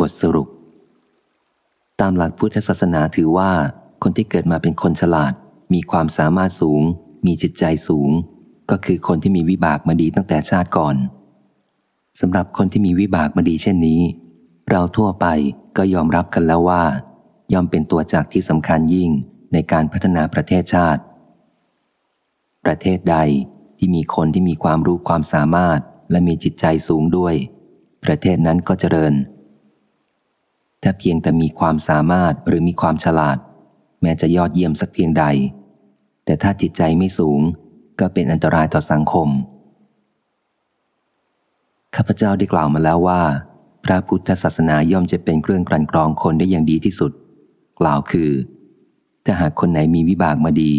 บทสรุป ตามหลักพุทธศาสนาถือว่า คนที่เกิดมาเป็นคนฉลาด มีความสามารถสูง มีจิตใจสูง ก็คือคนที่มีวิบากมาดีตั้งแต่ชาติก่อนสำหรับคนที่มีวิบากมาดีเช่นนี้ เราทั่วไปก็ยอมรับกันแล้วว่า ย่อมเป็นตัวจากที่สำคัญยิ่งในการพัฒนาประเทศชาติ ประเทศใดที่มีคนที่มีความรู้ความสามารถและมีจิตใจสูงด้วย ประเทศนั้นก็เจริญ ถ้าเพียงแต่มีความสามารถหรือมีความฉลาด แม้จะยอดเยี่ยมสักเพียงใด แต่ถ้าจิตใจไม่สูงก็เป็นอันตรายต่อสังคม ข้าพเจ้าได้กล่าวมาแล้วว่า พระพุทธศาสนาย่อมจะเป็นเครื่องกลั่นกรองคนได้อย่างดีที่สุด กล่าวคือ ถ้าหากคนไหนมีวิบากมาดี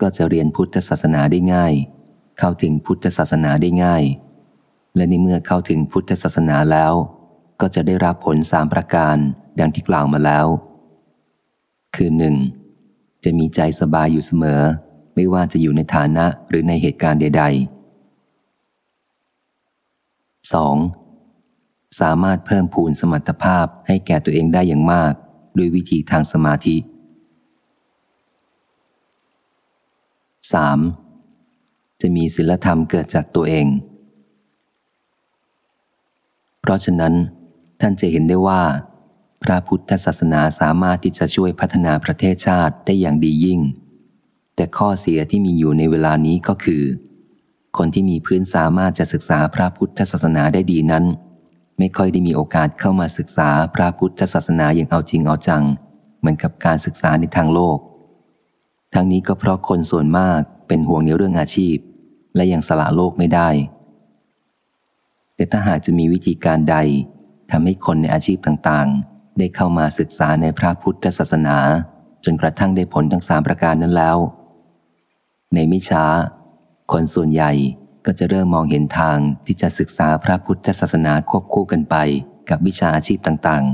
ก็จะเรียนพุทธศาสนาได้ง่าย เข้าถึงพุทธศาสนาได้ง่าย และในเมื่อเข้าถึงพุทธศาสนาแล้ว ก็จะได้รับผลสามประการ ดังที่กล่าวมาแล้ว คือหนึ่งจะมีใจสบายอยู่เสมอ ไม่ว่าจะอยู่ในฐานะหรือในเหตุการณ์ใด ๆ 2. สามารถเพิ่มพูนสมรรถภาพให้แก่ตัวเองได้อย่างมาก ด้วยวิธีทางสมาธิ 3. จะมีศีลธรรมเกิดจากตัวเอง เพราะฉะนั้นท่านจะเห็นได้ว่า พระพุทธศาสนาสามารถที่จะช่วยพัฒนาประเทศชาติได้อย่างดียิ่ง แต่ข้อเสียที่มีอยู่ในเวลานี้ก็คือ คนที่มีพื้นสามารถจะศึกษาพระพุทธศาสนาได้ดีนั้น ไม่ค่อยได้มีโอกาสเข้ามาศึกษาพระพุทธศาสนาอย่างเอาจริงเอาจัง เหมือนกับการศึกษาในทางโลก ทั้งนี้ก็เพราะคนส่วนมากเป็นห่วงในเรื่องอาชีพ และยังสละโลกไม่ได้ แต่ถ้าหากจะมีวิธีการใดทำให้คนในอาชีพต่างๆ ได้เข้ามาศึกษาในพระพุทธศาสนา จนกระทั่งได้ผลทั้งสามประการนั้นแล้ว ในไม่ช้า คนส่วนใหญ่ก็จะเริ่มมองเห็นทางที่จะศึกษาพระพุทธศาสนาควบคู่กันไปกับวิชาอาชีพต่าง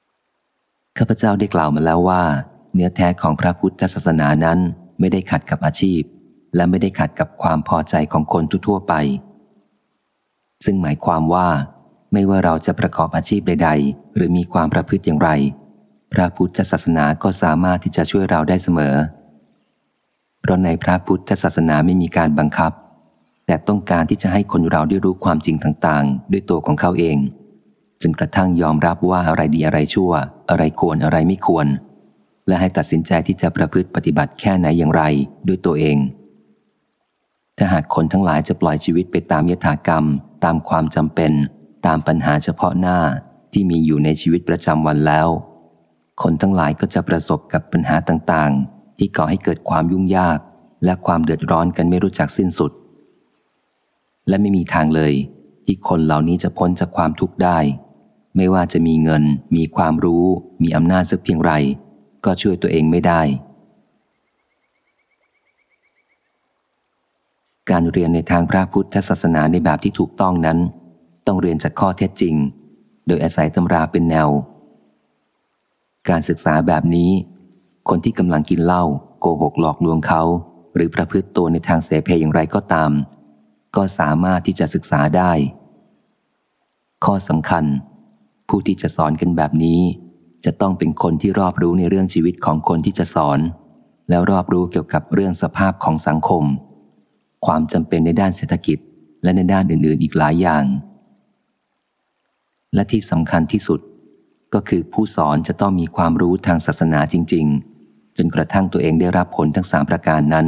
ๆ ข้าพเจ้าได้กล่าวมาแล้วว่า เนื้อแท้ของพระพุทธศาสนานั้นไม่ได้ขัดกับอาชีพ และไม่ได้ขัดกับความพอใจของคนทั่วไป ซึ่งหมายความว่า ไม่ว่าเราจะประกอบอาชีพใด ๆ หรือมีความประพฤติอย่างไร พระพุทธศาสนาก็สามารถที่จะช่วยเราได้เสมอ เพราะในพระพุทธศาสนาไม่มีการบังคับ แต่ต้องการที่จะให้คนเราได้รู้ความจริงต่างๆ ด้วยตัวของเขาเอง จนกระทั่งยอมรับว่าอะไรดีอะไรชั่ว อะไรควรอะไรไม่ควร และให้ตัดสินใจที่จะประพฤติปฏิบัติแค่ไหนอย่างไรด้วยตัวเองถ้าหากคนทั้งหลายจะปล่อยชีวิตไปตามยถากรรม ตามความจำเป็น ตามปัญหาเฉพาะหน้าที่มีอยู่ในชีวิตประจำวันแล้ว คนทั้งหลายก็จะประสบกับปัญหาต่างๆ ที่ก่อให้เกิดความยุ่งยาก และความเดือดร้อนกันไม่รู้จักสิ้นสุด และไม่มีทางเลย ที่คนเหล่านี้จะพ้นจากความทุกข์ได้ ไม่ว่าจะมีเงิน มีความรู้ มีอำนาจสักเพียงไร ก็ช่วยตัวเองไม่ได้การเรียนในทางพระพุทธศาสนาในแบบที่ถูกต้องนั้น ต้องเรียนจากข้อเท็จจริง โดยอาศัยตำราเป็นแนว การศึกษาแบบนี้ คนที่กำลังกินเหล้าโกหกหลอกลวงเขา หรือประพฤติตัวในทางเสเพอย่างไรก็ตาม ก็สามารถที่จะศึกษาได้ ข้อสำคัญ ผู้ที่จะสอนกันแบบนี้ จะต้องเป็นคนที่รอบรู้ในเรื่องชีวิตของคนที่จะสอน แล้วรอบรู้เกี่ยวกับเรื่องสภาพของสังคม ความจำเป็นในด้านเศรษฐกิจและในด้านอื่นๆ อีกหลายอย่าง และที่สำคัญที่สุด ก็คือผู้สอนจะต้องมีความรู้ทางศาสนาจริง ๆ จนกระทั่งตัวเองได้รับผลทั้งสามประการนั้น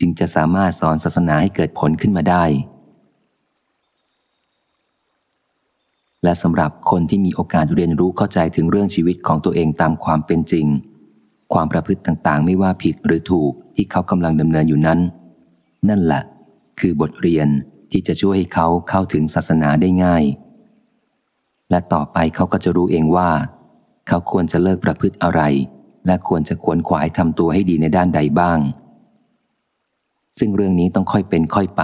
จึงจะสามารถสอนศาสนาให้เกิดผลขึ้นมาได้ และสำหรับคนที่มีโอกาสเรียนรู้เข้าใจถึงเรื่องชีวิตของตัวเองตามความเป็นจริง ความประพฤติต่างๆ ไม่ว่าผิดหรือถูกที่เขากำลังดำเนินอยู่นั้น นั่นแหละ คือบทเรียนที่จะช่วยให้เขาเข้าถึงศาสนาได้ง่าย และต่อไปเขาก็จะรู้เองว่า เขาควรจะเลิกประพฤติอะไร และควรจะขวนขวายทำตัวให้ดีในด้านใดบ้าง ซึ่งเรื่องนี้ต้องค่อยเป็นค่อยไป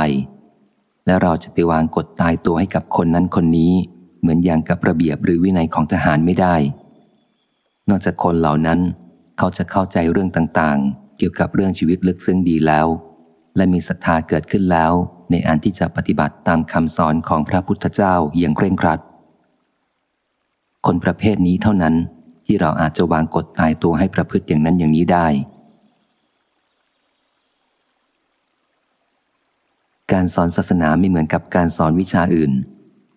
และเราจะไปวางกฎตายตัวให้กับคนนั้นคนนี้ เหมือนอย่างกับระเบียบหรือวินัยของทหารไม่ได้ นอกจากคนเหล่านั้น เขาจะเข้าใจเรื่องต่างๆ เกี่ยวกับเรื่องชีวิตลึกซึ้งดีแล้ว และมีศรัทธาเกิดขึ้นแล้ว ในอันที่จะปฏิบัติตามคำสอนของพระพุทธเจ้าอย่างเคร่งครัด คนประเภทนี้เท่านั้นที่เราอาจจะวางกฎตายตัวให้ประพฤติอย่างนั้นอย่างนี้ได้ การสอนศาสนาไม่เหมือนกับการสอนวิชาอื่น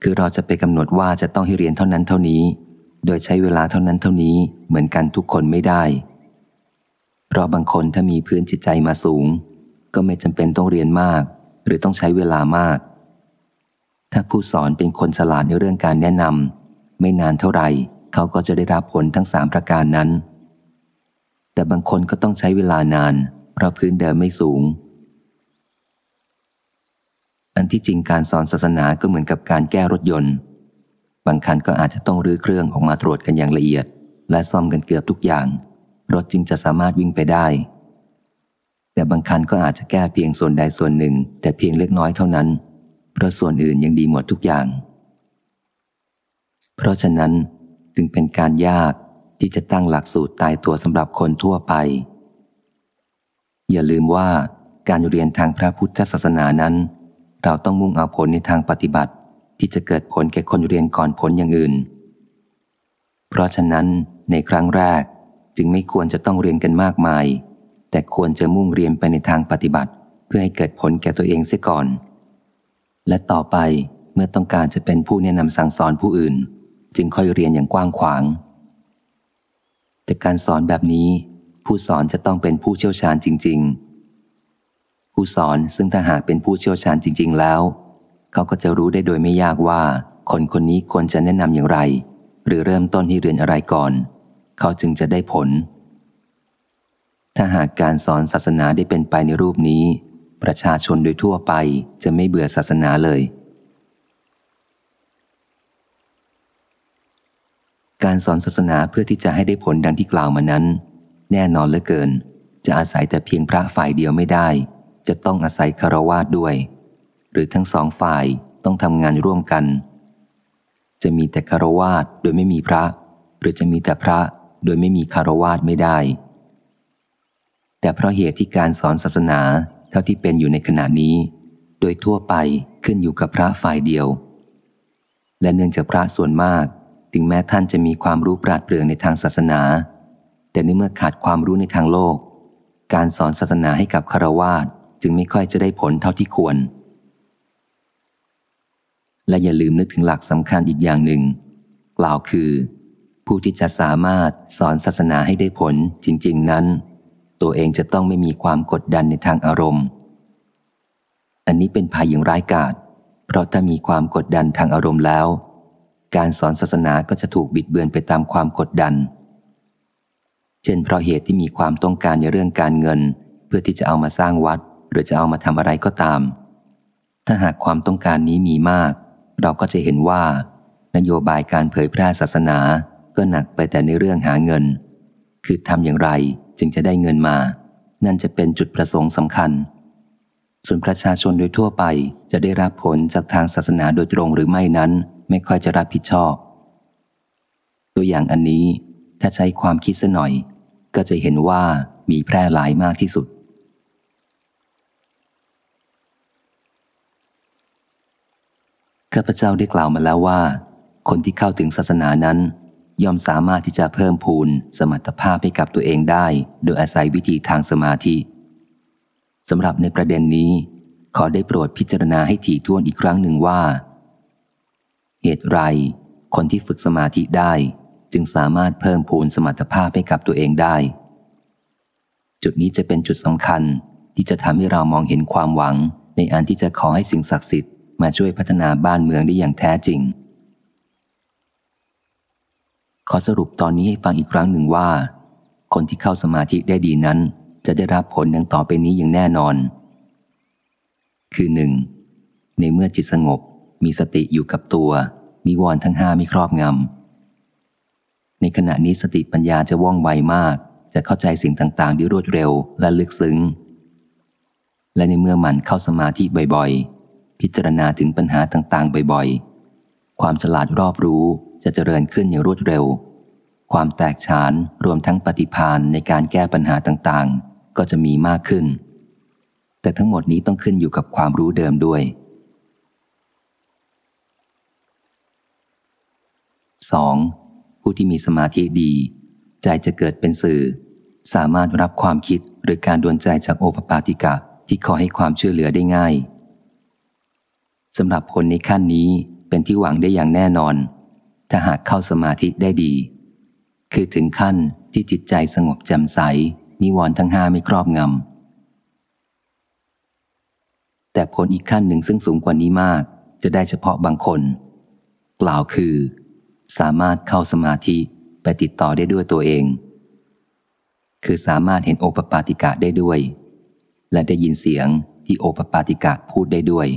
คือเราจะไปกำหนดว่าจะต้องให้เรียนเท่านั้นเท่านี้ โดยใช้เวลาเท่านั้นเท่านี้เหมือนกันทุกคนไม่ได้ เพราะบางคนถ้ามีพื้นจิตใจมาสูง ก็ไม่จำเป็นต้องเรียนมาก หรือต้องใช้เวลามาก ถ้าผู้สอนเป็นคนฉลาดในเรื่องการแนะนำ ไม่นานเท่าไหร่เขาก็จะได้รับผลทั้งสามประการนั้น แต่บางคนก็ต้องใช้เวลานาน เพราะพื้นเดิมไม่สูง อันที่จริงการสอนศาสนาก็เหมือนกับการแก้รถยนต์ บางคันก็อาจจะต้องรื้อเครื่องออกมาตรวจกันอย่างละเอียด และซ่อมกันเกือบทุกอย่าง รถจึงจะสามารถวิ่งไปได้ แต่บางคันก็อาจจะแก้เพียงส่วนใดส่วนหนึ่ง แต่เพียงเล็กน้อยเท่านั้นเพราะส่วนอื่นยังดีหมดทุกอย่าง เพราะฉะนั้นจึงเป็นการยากที่จะตั้งหลักสูตรตายตัวสำหรับคนทั่วไป อย่าลืมว่าการเรียนทางพระพุทธศาสนานั้น เราต้องมุ่งเอาผลในทางปฏิบัติ ที่จะเกิดผลแก่คนเรียนก่อนผลอย่างอื่น เพราะฉะนั้นในครั้งแรกจึงไม่ควรจะต้องเรียนกันมากมาย แต่ควรจะมุ่งเรียนไปในทางปฏิบัติ เพื่อให้เกิดผลแก่ตัวเองเสียก่อน และต่อไปเมื่อต้องการจะเป็นผู้แนะนำสั่งสอนผู้อื่น จึงค่อยเรียนอย่างกว้างขวาง แต่การสอนแบบนี้ ผู้สอนจะต้องเป็นผู้เชี่ยวชาญจริง ๆ ผู้สอนซึ่งถ้าหากเป็นผู้เชี่ยวชาญจริง ๆ แล้ว เขาก็จะรู้ได้โดยไม่ยากว่า คนคนนี้ควรจะแนะนำอย่างไร หรือเริ่มต้นให้เรียนอะไรก่อน เขาจึงจะได้ผล ถ้าหากการสอนศาสนาได้เป็นไปในรูปนี้ ประชาชนโดยทั่วไปจะไม่เบื่อศาสนาเลย การสอนศาสนาเพื่อที่จะให้ได้ผลดังที่กล่าวมานั้น แน่นอนเหลือเกิน จะอาศัยแต่เพียงพระฝ่ายเดียวไม่ได้ จะต้องอาศัยคารวาสด้วย หรือทั้งสองฝ่ายต้องทำงานร่วมกัน จะมีแต่คารวาสโดยไม่มีพระ หรือจะมีแต่พระโดยไม่มีคารวาสไม่ได้ แต่เพราะเหตุที่การสอนศาสนาเท่าที่เป็นอยู่ในขณะนี้ โดยทั่วไปขึ้นอยู่กับพระฝ่ายเดียว และเนื่องจากพระส่วนมาก ถึงแม้ท่านจะมีความรู้ปราดเปรื่องในทางศาสนา แต่ในเมื่อขาดความรู้ในทางโลก การสอนศาสนาให้กับคารวาสจึงไม่ค่อยจะได้ผลเท่าที่ควร และอย่าลืมนึกถึงหลักสำคัญอีกอย่างหนึ่ง กล่าวคือ ผู้ที่จะสามารถสอนศาสนาให้ได้ผลจริง ๆ นั้น ตัวเองจะต้องไม่มีความกดดันในทางอารมณ์ อันนี้เป็นภัยอย่างร้ายกาจเพราะถ้ามีความกดดันทางอารมณ์แล้ว การสอนศาสนาก็จะถูกบิดเบือนไปตามความกดดัน เช่นเพราะเหตุที่มีความต้องการในเรื่องการเงิน เพื่อที่จะเอามาสร้างวัด หรือจะเอามาทำอะไรก็ตาม ถ้าหากความต้องการนี้มีมาก เราก็จะเห็นว่า นโยบายการเผยแพร่ศาสนาก็หนักไปแต่ในเรื่องหาเงิน คือทำอย่างไรจึงจะได้เงินมา นั่นจะเป็นจุดประสงค์สำคัญ ส่วนประชาชนโดยทั่วไปจะได้รับผลจากทางศาสนาโดยตรงหรือไม่นั้น ไม่ค่อยจะรับผิดชอบ ตัวอย่างอันนี้ถ้าใช้ความคิดซะหน่อย ก็จะเห็นว่ามีแพร่หลายมากที่สุด ข้าพเจ้าได้กล่าวมาแล้วว่า คนที่เข้าถึงศาสนานั้น ย่อมสามารถที่จะเพิ่มพูนสมรรถภาพให้กับตัวเองได้ โดยอาศัยวิธีทางสมาธิสำหรับในประเด็นนี้ ขอได้โปรดพิจารณาให้ถี่ถ้วนอีกครั้งหนึ่งว่า เหตุไรคนที่ฝึกสมาธิได้ จึงสามารถเพิ่มพูนสมรรถภาพให้กับตัวเองได้ จุดนี้จะเป็นจุดสำคัญที่จะทำให้เรามองเห็นความหวัง ในอันที่จะขอให้สิ่งศักดิ์สิทธิ์มาช่วยพัฒนาบ้านเมืองได้อย่างแท้จริง ขอสรุปตอนนี้ให้ฟังอีกครั้งหนึ่งว่า คนที่เข้าสมาธิได้ดีนั้น จะได้รับผลดังต่อไปนี้อย่างแน่นอน คือหนึ่งในเมื่อจิตสงบ มีสติอยู่กับตัว นิวรณ์ทั้งห้าไม่ครอบงำ ในขณะนี้สติปัญญาจะว่องไวมาก จะเข้าใจสิ่งต่างๆได้รวดเร็วและลึกซึ้ง และในเมื่อมันเข้าสมาธิบ่อยๆ พิจารณาถึงปัญหาต่างๆ บ่อยๆ ความฉลาดรอบรู้จะเจริญขึ้นอย่างรวดเร็ว ความแตกฉานรวมทั้งปฏิพานในการแก้ปัญหาต่างๆ ก็จะมีมากขึ้น แต่ทั้งหมดนี้ต้องขึ้นอยู่กับความรู้เดิมด้วย 2. ผู้ที่มีสมาธิดี ใจจะเกิดเป็นสื่อ สามารถรับความคิดหรือการดวนใจจากโอปปาติกะที่ขอให้ความช่วยเหลือได้ง่ายสำหรับผลในขั้นนี้เป็นที่หวังได้อย่างแน่นอน ถ้าหากเข้าสมาธิได้ดี คือถึงขั้นที่จิตใจสงบแจ่มใส นิวรณ์ทั้งห้าไม่ครอบงำ แต่ผลอีกขั้นหนึ่งซึ่งสูงกว่านี้มาก จะได้เฉพาะบางคน กล่าวคือ สามารถเข้าสมาธิไปติดต่อได้ด้วยตัวเอง คือสามารถเห็นโอปปาติกะได้ด้วย และได้ยินเสียงที่โอปปาติกะพูดได้ด้วย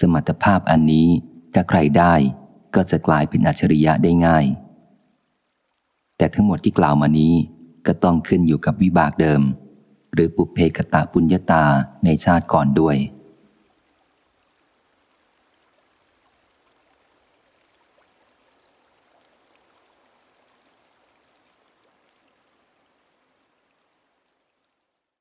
สมรรถภาพอันนี้ถ้าใครได้ก็จะกลายเป็นอัจฉริยะได้ง่าย แต่ทั้งหมดที่กล่าวมานี้ก็ต้องขึ้นอยู่กับวิบากเดิม หรือปุเพกตะปุญญาตาในชาติก่อนด้วย